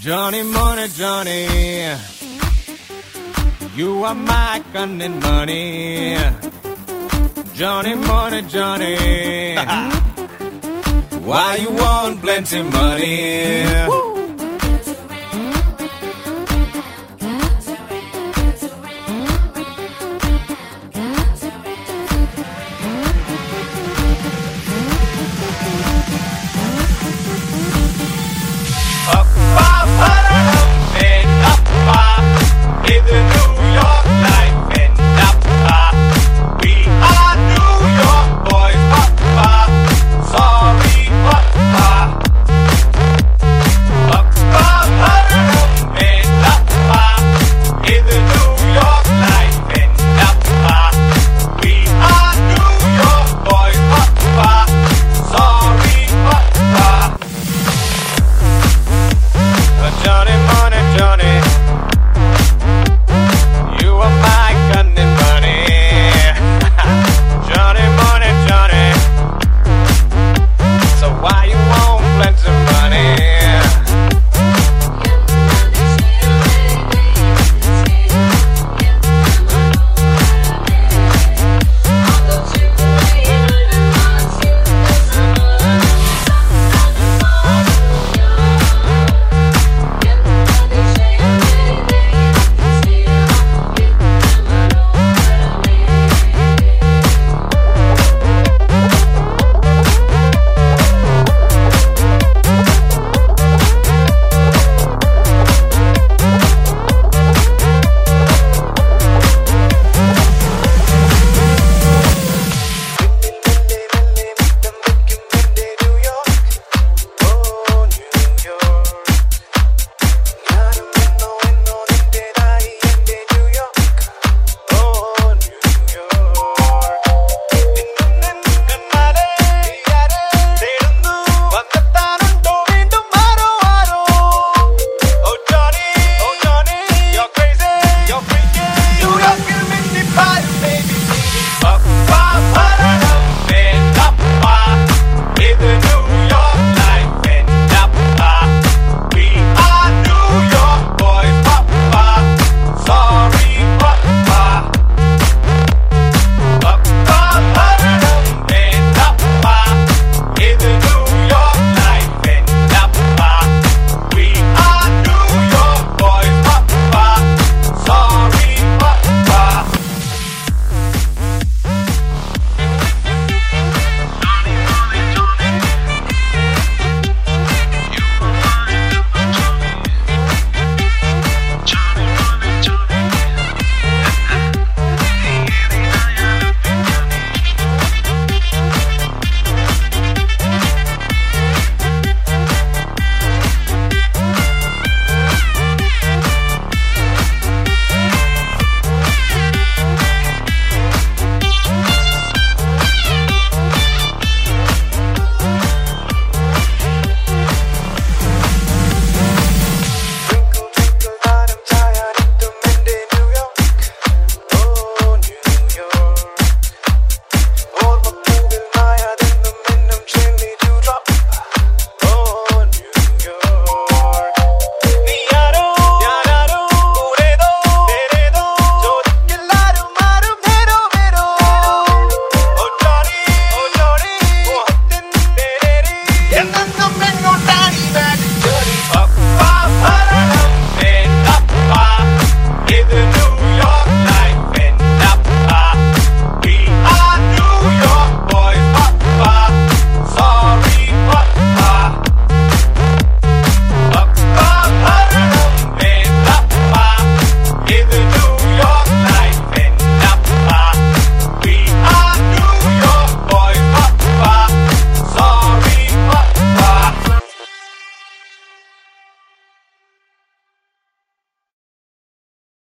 Johnny Money, Johnny, you are my gun and money. Johnny Money, Johnny, why you want plenty money?